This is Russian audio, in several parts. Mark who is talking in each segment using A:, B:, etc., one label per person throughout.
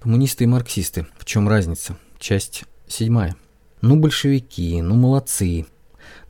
A: Коммунисты и марксисты. В чем разница? Часть седьмая. Ну, большевики, ну, молодцы.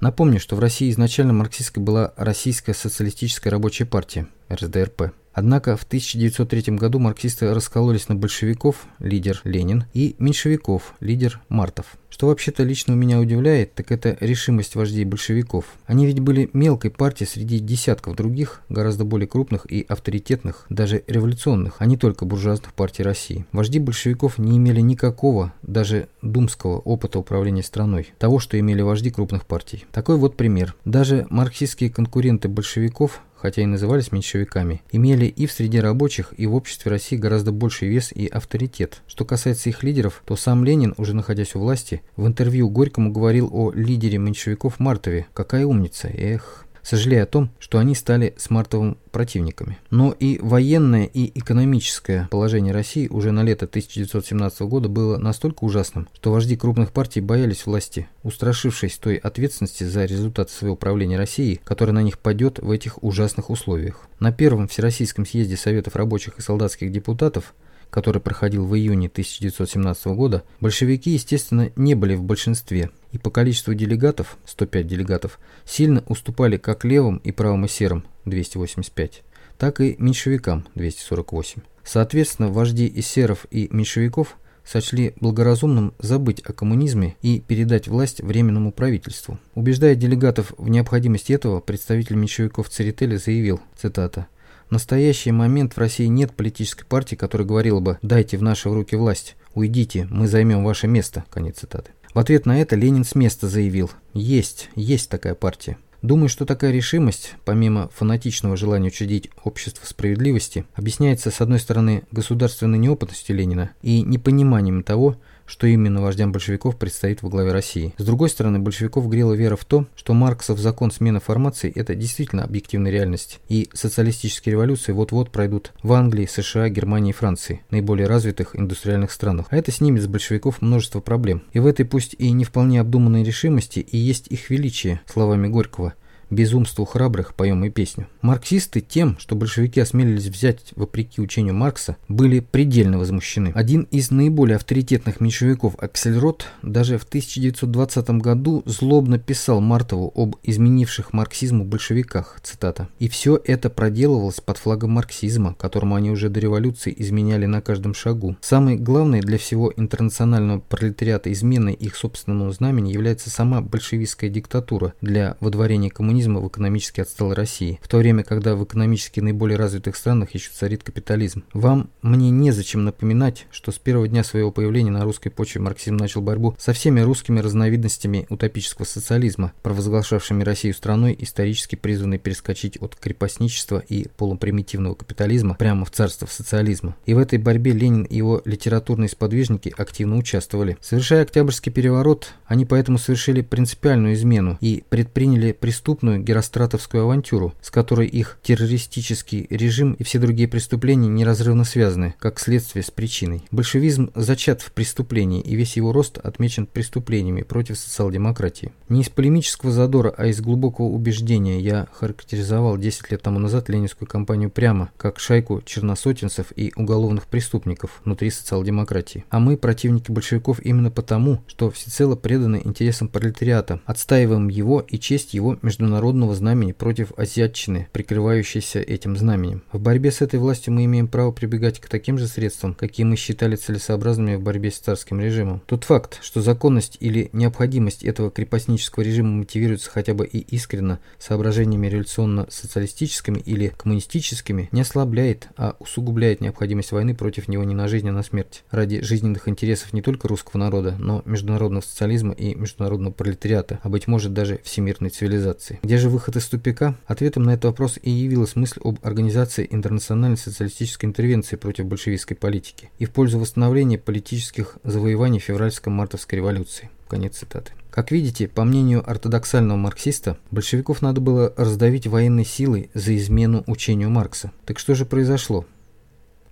A: Напомню, что в России изначально марксистской была Российская социалистическая рабочая партия, РСДРП. Однако в 1903 году марксисты раскололись на большевиков, лидер Ленин, и меньшевиков, лидер Мартов. Что вообще-то лично меня удивляет, так это решимость вождей большевиков. Они ведь были мелкой партией среди десятков других, гораздо более крупных и авторитетных, даже революционных, а не только буржуазных партий России. Вожди большевиков не имели никакого, даже думского опыта управления страной, того, что имели вожди крупных партий. Такой вот пример. Даже марксистские конкуренты большевиков хотя и назывались меньшевиками, имели и в среде рабочих, и в обществе России гораздо больший вес и авторитет. Что касается их лидеров, то сам Ленин, уже находясь у власти, в интервью Горькому говорил о лидере меньшевиков Мартове. Какая умница, эх сожалея о том, что они стали с Мартовым противниками. Но и военное, и экономическое положение России уже на лето 1917 года было настолько ужасным, что вожди крупных партий боялись власти, устрашившись той ответственности за результаты своего правления России, которая на них падет в этих ужасных условиях. На первом Всероссийском съезде Советов рабочих и солдатских депутатов который проходил в июне 1917 года, большевики, естественно, не были в большинстве, и по количеству делегатов, 105 делегатов, сильно уступали как левым и правым эсерам, 285, так и меньшевикам, 248. Соответственно, вожди эсеров и меньшевиков сочли благоразумным забыть о коммунизме и передать власть Временному правительству. Убеждая делегатов в необходимости этого, представитель меньшевиков Церетели заявил, цитата, в настоящий момент в России нет политической партии, которая говорила бы «дайте в наши руки власть, уйдите, мы займем ваше место». Конец цитаты. В ответ на это Ленин с места заявил «Есть, есть такая партия». Думаю, что такая решимость, помимо фанатичного желания учредить общество справедливости, объясняется, с одной стороны, государственной неопытностью Ленина и непониманием того, что именно вождям большевиков предстоит во главе России. С другой стороны, большевиков грела вера в то, что Марксов закон смены формации – это действительно объективная реальность, и социалистические революции вот-вот пройдут в Англии, США, Германии и Франции, наиболее развитых индустриальных странах. А это снимет с большевиков множество проблем. И в этой пусть и не вполне обдуманной решимости и есть их величие, словами Горького – безумству храбрых поем и песню. Марксисты тем, что большевики осмелились взять вопреки учению Маркса, были предельно возмущены. Один из наиболее авторитетных меньшевиков Аксельрод даже в 1920 году злобно писал Мартову об изменивших марксизму большевиках, цитата. «И все это проделывалось под флагом марксизма, которому они уже до революции изменяли на каждом шагу. Самой главной для всего интернационального пролетариата изменой их собственному знамени является сама большевистская диктатура для водворения коммунизма коммунизма в экономически отсталой России, в то время, когда в экономически наиболее развитых странах еще царит капитализм. Вам, мне незачем напоминать, что с первого дня своего появления на русской почве марксизм начал борьбу со всеми русскими разновидностями утопического социализма, провозглашавшими Россию страной, исторически призванной перескочить от крепостничества и полупримитивного капитализма прямо в царство социализма. И в этой борьбе Ленин и его литературные сподвижники активно участвовали. Совершая Октябрьский переворот, они поэтому совершили принципиальную измену и предприняли преступную крупную геростратовскую авантюру, с которой их террористический режим и все другие преступления неразрывно связаны, как следствие с причиной. Большевизм зачат в преступлении, и весь его рост отмечен преступлениями против социал-демократии. Не из полемического задора, а из глубокого убеждения я характеризовал 10 лет тому назад ленинскую кампанию прямо, как шайку черносотенцев и уголовных преступников внутри социал-демократии. А мы противники большевиков именно потому, что всецело преданы интересам пролетариата, отстаиваем его и честь его международного народного знамени против азиатчины, прикрывающейся этим знаменем. В борьбе с этой властью мы имеем право прибегать к таким же средствам, какие мы считали целесообразными в борьбе с царским режимом. Тот факт, что законность или необходимость этого крепостнического режима мотивируется хотя бы и искренно соображениями революционно-социалистическими или коммунистическими, не ослабляет, а усугубляет необходимость войны против него не на жизнь, а на смерть. Ради жизненных интересов не только русского народа, но международного социализма и международного пролетариата, а быть может даже всемирной цивилизации. Где же выход из тупика? Ответом на этот вопрос и явилась мысль об организации интернациональной социалистической интервенции против большевистской политики и в пользу восстановления политических завоеваний февральско-мартовской революции. Конец цитаты. Как видите, по мнению ортодоксального марксиста, большевиков надо было раздавить военной силой за измену учению Маркса. Так что же произошло?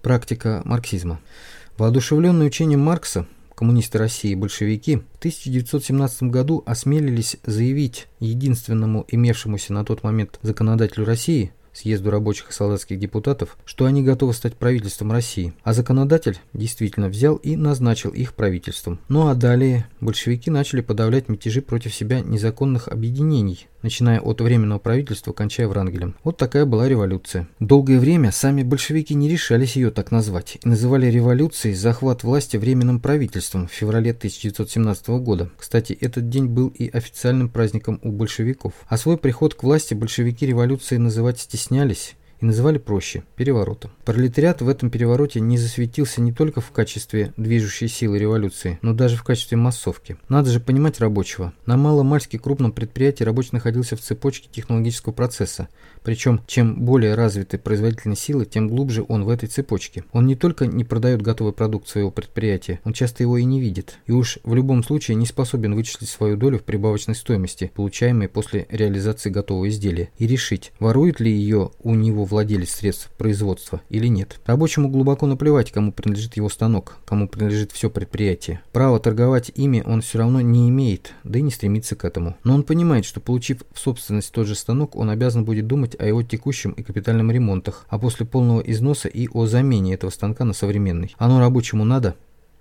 A: Практика марксизма. Воодушевленный учением Маркса, коммунисты России и большевики, в 1917 году осмелились заявить единственному имевшемуся на тот момент законодателю России, съезду рабочих и солдатских депутатов, что они готовы стать правительством России, а законодатель действительно взял и назначил их правительством. Ну а далее большевики начали подавлять мятежи против себя незаконных объединений, начиная от Временного правительства, кончая Врангелем. Вот такая была революция. Долгое время сами большевики не решались ее так назвать и называли революцией захват власти Временным правительством в феврале 1917 года. Кстати, этот день был и официальным праздником у большевиков. А свой приход к власти большевики революцией называть стеснялись называли проще – переворотом. Пролетариат в этом перевороте не засветился не только в качестве движущей силы революции, но даже в качестве массовки. Надо же понимать рабочего. На маломальски крупном предприятии рабочий находился в цепочке технологического процесса, причем чем более развиты производительные силы, тем глубже он в этой цепочке. Он не только не продает готовый продукт своего предприятия, он часто его и не видит, и уж в любом случае не способен вычислить свою долю в прибавочной стоимости, получаемой после реализации готового изделия, и решить, ворует ли ее у него владелец средств производства или нет. Рабочему глубоко наплевать, кому принадлежит его станок, кому принадлежит все предприятие. Право торговать ими он все равно не имеет, да и не стремится к этому. Но он понимает, что получив в собственность тот же станок, он обязан будет думать о его текущем и капитальном ремонтах, а после полного износа и о замене этого станка на современный. Оно рабочему надо?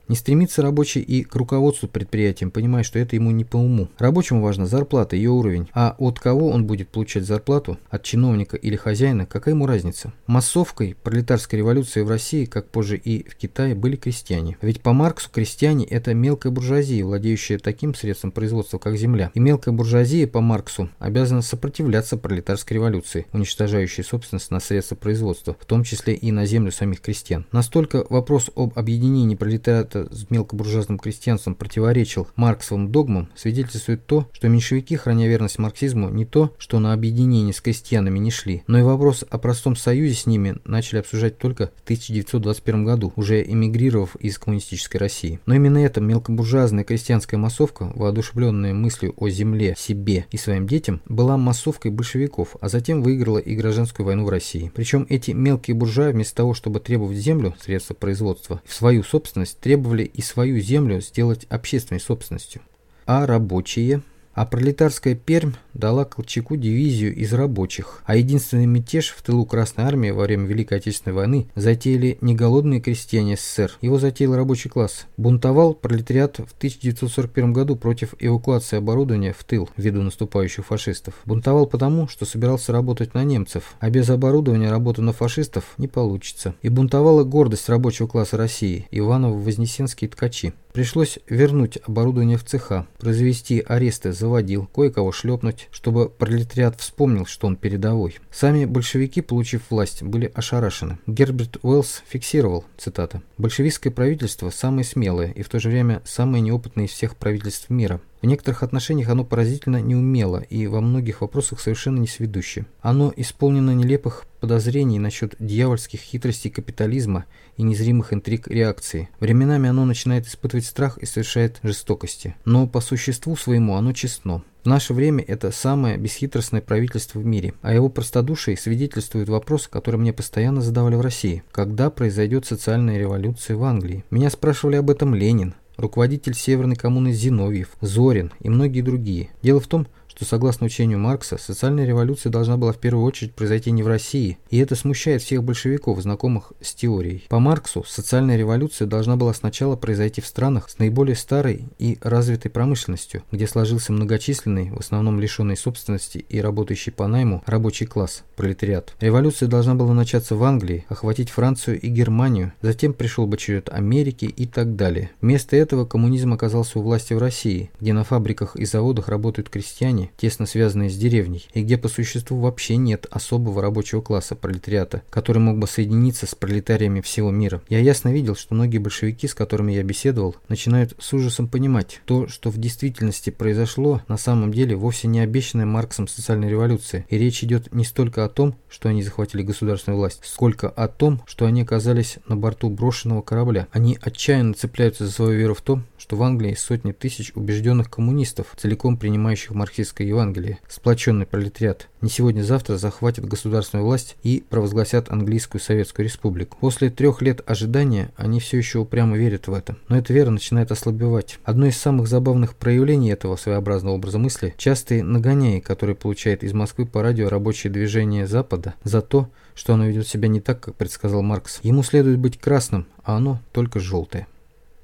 A: Не стремится рабочий и к руководству предприятием, понимая, что это ему не по уму. Рабочему важна зарплата, ее уровень. А от кого он будет получать зарплату? От чиновника или хозяина? Какая ему разница? Массовкой пролетарской революции в России, как позже и в Китае, были крестьяне. Ведь по Марксу крестьяне – это мелкая буржуазия, владеющая таким средством производства, как земля. И мелкая буржуазия по Марксу обязана сопротивляться пролетарской революции, уничтожающей собственность на средства производства, в том числе и на землю самих крестьян. Настолько вопрос об объединении пролетариата контакта с мелкобуржуазным крестьянством противоречил марксовым догмам, свидетельствует то, что меньшевики, храня верность марксизму, не то, что на объединение с крестьянами не шли, но и вопрос о простом союзе с ними начали обсуждать только в 1921 году, уже эмигрировав из коммунистической России. Но именно эта мелкобуржуазная крестьянская массовка, воодушевленная мыслью о земле, себе и своим детям, была массовкой большевиков, а затем выиграла и гражданскую войну в России. Причем эти мелкие буржуа вместо того, чтобы требовать землю, средства производства, в свою собственность, требовали требовали и свою землю сделать общественной собственностью. А рабочие – а пролетарская Пермь дала Колчаку дивизию из рабочих, а единственный мятеж в тылу Красной Армии во время Великой Отечественной войны затеяли не голодные крестьяне СССР, его затеял рабочий класс. Бунтовал пролетариат в 1941 году против эвакуации оборудования в тыл ввиду наступающих фашистов. Бунтовал потому, что собирался работать на немцев, а без оборудования работа на фашистов не получится. И бунтовала гордость рабочего класса России, Иваново-Вознесенские ткачи. Пришлось вернуть оборудование в цеха, произвести аресты заводил, кое-кого шлепнуть, чтобы пролетариат вспомнил, что он передовой. Сами большевики, получив власть, были ошарашены. Герберт Уэллс фиксировал, цитата, «Большевистское правительство самое смелое и в то же время самое неопытное из всех правительств мира. В некоторых отношениях оно поразительно неумело и во многих вопросах совершенно несведуще. Оно исполнено нелепых подозрений насчет дьявольских хитростей капитализма и незримых интриг реакции. Временами оно начинает испытывать страх и совершает жестокости. Но по существу своему оно честно. В наше время это самое бесхитростное правительство в мире, а его простодушие свидетельствует вопрос, который мне постоянно задавали в России. Когда произойдет социальная революция в Англии? Меня спрашивали об этом Ленин, руководитель Северной коммуны Зиновьев, Зорин и многие другие. Дело в том, что согласно учению Маркса, социальная революция должна была в первую очередь произойти не в России, и это смущает всех большевиков, знакомых с теорией. По Марксу, социальная революция должна была сначала произойти в странах с наиболее старой и развитой промышленностью, где сложился многочисленный, в основном лишенный собственности и работающий по найму, рабочий класс, пролетариат. Революция должна была начаться в Англии, охватить Францию и Германию, затем пришел бы черед Америки и так далее. Вместо этого коммунизм оказался у власти в России, где на фабриках и заводах работают крестьяне, тесно связанные с деревней, и где по существу вообще нет особого рабочего класса пролетариата, который мог бы соединиться с пролетариями всего мира. Я ясно видел, что многие большевики, с которыми я беседовал, начинают с ужасом понимать, то, что в действительности произошло, на самом деле вовсе не обещанная Марксом социальная революция, и речь идет не столько о том, что они захватили государственную власть, сколько о том, что они оказались на борту брошенного корабля. Они отчаянно цепляются за свою веру в том, что в Англии сотни тысяч убежденных коммунистов, целиком принимающих марксистскую марксистское Евангелие. Сплоченный пролетариат не сегодня-завтра захватит государственную власть и провозгласят английскую советскую республику. После трех лет ожидания они все еще упрямо верят в это. Но эта вера начинает ослабевать. Одно из самых забавных проявлений этого своеобразного образа мысли – частые нагоняи, которые получает из Москвы по радио рабочее движение Запада за то, что оно ведет себя не так, как предсказал Маркс. Ему следует быть красным, а оно только желтое.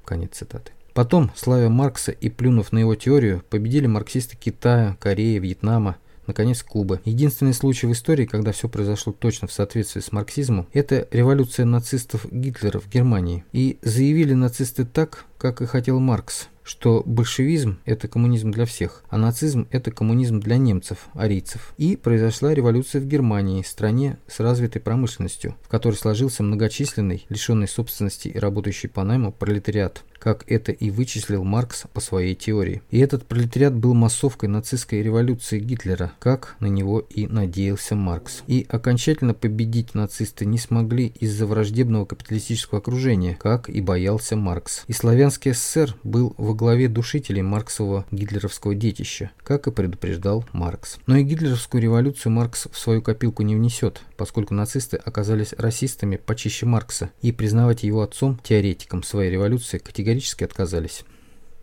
A: Конец цитаты. Потом, славя Маркса и плюнув на его теорию, победили марксисты Китая, Кореи, Вьетнама, наконец Кубы. Единственный случай в истории, когда все произошло точно в соответствии с марксизмом, это революция нацистов Гитлера в Германии. И заявили нацисты так, как и хотел Маркс что большевизм – это коммунизм для всех, а нацизм – это коммунизм для немцев, арийцев. И произошла революция в Германии, стране с развитой промышленностью, в которой сложился многочисленный, лишенный собственности и работающий по найму пролетариат как это и вычислил Маркс по своей теории. И этот пролетариат был массовкой нацистской революции Гитлера, как на него и надеялся Маркс. И окончательно победить нацисты не смогли из-за враждебного капиталистического окружения, как и боялся Маркс. И славянский СССР был во главе душителей марксового гитлеровского детища, как и предупреждал Маркс. Но и гитлеровскую революцию Маркс в свою копилку не внесет, поскольку нацисты оказались расистами почище Маркса, и признавать его отцом, теоретиком своей революции, категорически категорически отказались.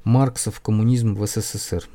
A: Марксов коммунизм в СССР.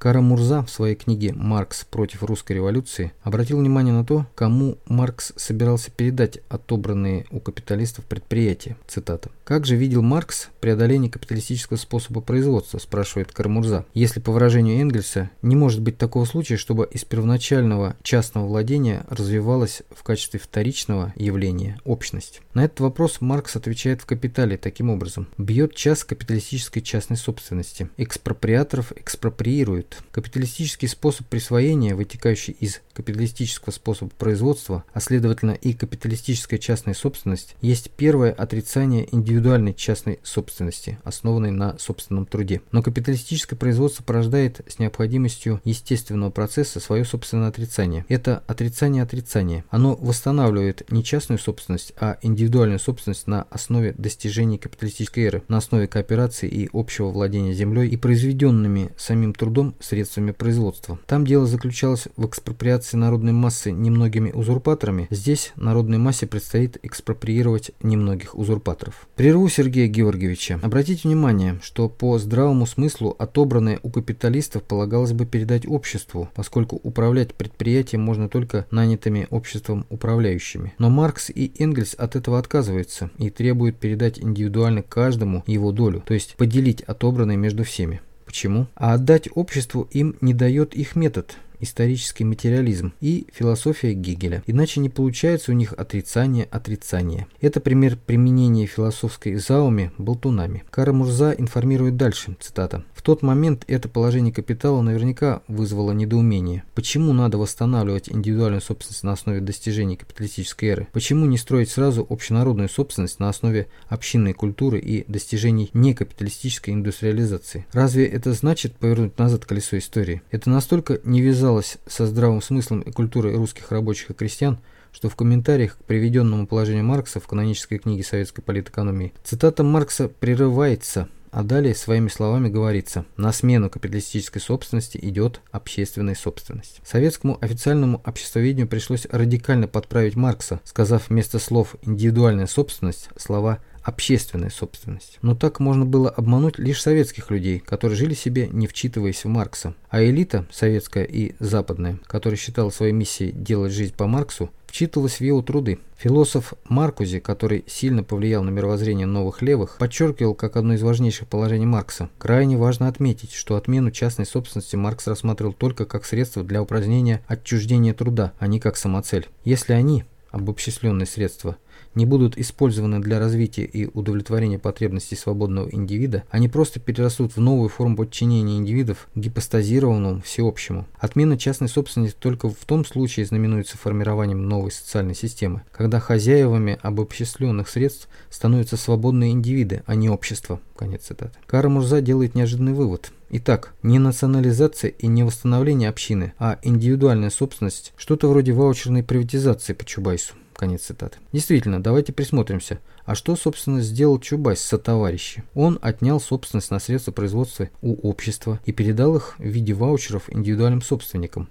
A: Кара Мурза в своей книге «Маркс против русской революции» обратил внимание на то, кому Маркс собирался передать отобранные у капиталистов предприятия. Цитата. «Как же видел Маркс преодоление капиталистического способа производства?» – спрашивает Карамурза. «Если, по выражению Энгельса, не может быть такого случая, чтобы из первоначального частного владения развивалась в качестве вторичного явления общность?» На этот вопрос Маркс отвечает в «Капитале» таким образом. «Бьет час капиталистической частной собственности. Экспроприаторов экспроприируют, Капиталистический способ присвоения, вытекающий из капиталистического способа производства, а следовательно и капиталистическая частная собственность, есть первое отрицание индивидуальной частной собственности, основанной на собственном труде. Но капиталистическое производство порождает с необходимостью естественного процесса свое собственное отрицание. Это отрицание отрицания. Оно восстанавливает не частную собственность, а индивидуальную собственность на основе достижений капиталистической эры, на основе кооперации и общего владения землей и произведенными самим трудом средствами производства. Там дело заключалось в экспроприации народной массы немногими узурпаторами, здесь народной массе предстоит экспроприировать немногих узурпаторов. Прерву Сергея Георгиевича. Обратите внимание, что по здравому смыслу отобранное у капиталистов полагалось бы передать обществу, поскольку управлять предприятием можно только нанятыми обществом управляющими. Но Маркс и Энгельс от этого отказываются и требуют передать индивидуально каждому его долю, то есть поделить отобранное между всеми. Почему? А отдать обществу им не дает их метод – исторический материализм и философия Гегеля. Иначе не получается у них отрицание отрицания. Это пример применения философской зауми болтунами. Кара Мурза информирует дальше, цитата. В тот момент это положение капитала наверняка вызвало недоумение. Почему надо восстанавливать индивидуальную собственность на основе достижений капиталистической эры? Почему не строить сразу общенародную собственность на основе общинной культуры и достижений некапиталистической индустриализации? Разве это значит повернуть назад колесо истории? Это настолько не вязалось со здравым смыслом и культурой русских рабочих и крестьян, что в комментариях к приведенному положению Маркса в канонической книге советской политэкономии цитата Маркса прерывается – а далее своими словами говорится, на смену капиталистической собственности идет общественная собственность. Советскому официальному обществоведению пришлось радикально подправить Маркса, сказав вместо слов «индивидуальная собственность» слова общественная собственность. Но так можно было обмануть лишь советских людей, которые жили себе, не вчитываясь в Маркса. А элита, советская и западная, которая считала своей миссией делать жизнь по Марксу, вчитывалась в его труды. Философ Маркузи, который сильно повлиял на мировоззрение новых левых, подчеркивал как одно из важнейших положений Маркса. Крайне важно отметить, что отмену частной собственности Маркс рассматривал только как средство для упразднения отчуждения труда, а не как самоцель. Если они, обобщисленные средства, не будут использованы для развития и удовлетворения потребностей свободного индивида, они просто перерастут в новую форму подчинения индивидов гипостазированному всеобщему. Отмена частной собственности только в том случае знаменуется формированием новой социальной системы, когда хозяевами обобщисленных средств становятся свободные индивиды, а не общество. Конец цитаты. Кара Мурза делает неожиданный вывод. Итак, не национализация и не восстановление общины, а индивидуальная собственность – что-то вроде ваучерной приватизации по Чубайсу. Конец цитаты. Действительно, давайте присмотримся. А что, собственно, сделал Чубайс со товарищи? Он отнял собственность на средства производства у общества и передал их в виде ваучеров индивидуальным собственникам.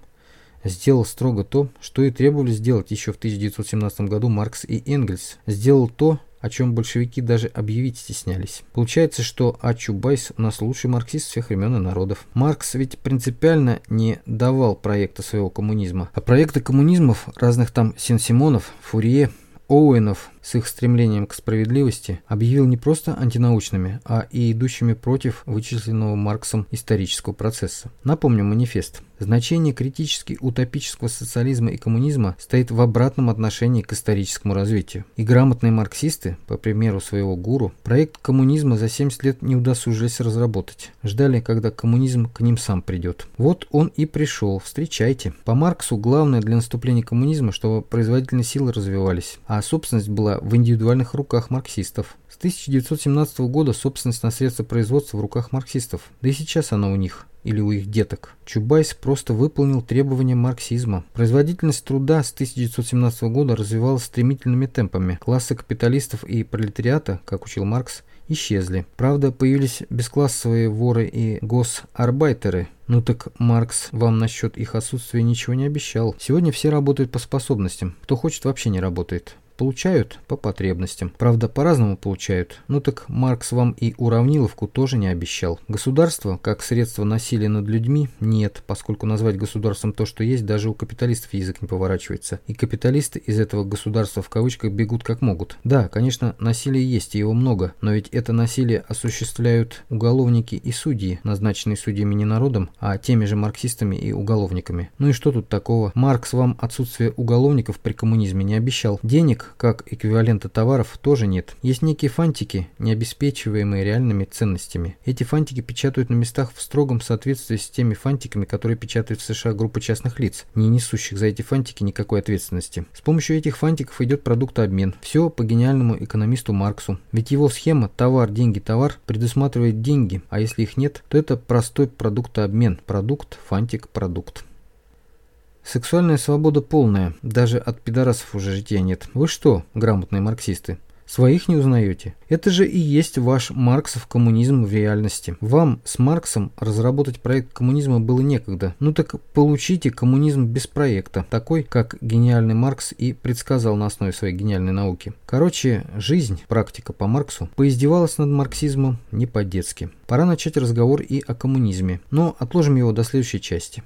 A: Сделал строго то, что и требовали сделать еще в 1917 году Маркс и Энгельс. Сделал то, о чем большевики даже объявить стеснялись. Получается, что А. Чубайс у нас лучший марксист всех времен и народов. Маркс ведь принципиально не давал проекта своего коммунизма, а проекты коммунизмов разных там Сен-Симонов, Фурье, Оуэнов с их стремлением к справедливости объявил не просто антинаучными, а и идущими против вычисленного Марксом исторического процесса. Напомню манифест. Значение критически утопического социализма и коммунизма стоит в обратном отношении к историческому развитию. И грамотные марксисты, по примеру своего гуру, проект коммунизма за 70 лет не удосужились разработать. Ждали, когда коммунизм к ним сам придет. Вот он и пришел. Встречайте. По Марксу главное для наступления коммунизма, чтобы производительные силы развивались, а собственность была в индивидуальных руках марксистов. С 1917 года собственность на средства производства в руках марксистов, да и сейчас она у них или у их деток. Чубайс просто выполнил требования марксизма. Производительность труда с 1917 года развивалась стремительными темпами. Классы капиталистов и пролетариата, как учил Маркс, исчезли. Правда, появились бесклассовые воры и госарбайтеры. Ну так Маркс вам насчет их отсутствия ничего не обещал. Сегодня все работают по способностям. Кто хочет, вообще не работает. Получают по потребностям. Правда, по-разному получают. Ну так Маркс вам и уравниловку тоже не обещал. Государство, как средство насилия над людьми, нет, поскольку назвать государством то, что есть, даже у капиталистов язык не поворачивается. И капиталисты из этого государства в кавычках бегут как могут. Да, конечно, насилие есть, и его много, но ведь это насилие осуществляют уголовники и судьи, назначенные судьями не народом, а теми же марксистами и уголовниками. Ну и что тут такого? Маркс вам отсутствие уголовников при коммунизме не обещал. Денег, как эквивалента товаров, тоже нет. Есть некие фантики, не обеспечиваемые реальными ценностями. Эти фантики печатают на местах в строгом соответствии с теми фантиками, которые печатают в США группа частных лиц, не несущих за эти фантики никакой ответственности. С помощью этих фантиков идет продуктообмен. Все по гениальному экономисту Марксу. Ведь его схема «товар, деньги, товар» предусматривает деньги, а если их нет, то это простой продуктообмен. Продукт, фантик, продукт. Сексуальная свобода полная, даже от пидорасов уже жития нет. Вы что, грамотные марксисты? Своих не узнаете? Это же и есть ваш Марксов коммунизм в реальности. Вам с Марксом разработать проект коммунизма было некогда. Ну так получите коммунизм без проекта, такой, как гениальный Маркс и предсказал на основе своей гениальной науки. Короче, жизнь, практика по Марксу, поиздевалась над марксизмом не по-детски. Пора начать разговор и о коммунизме, но отложим его до следующей части.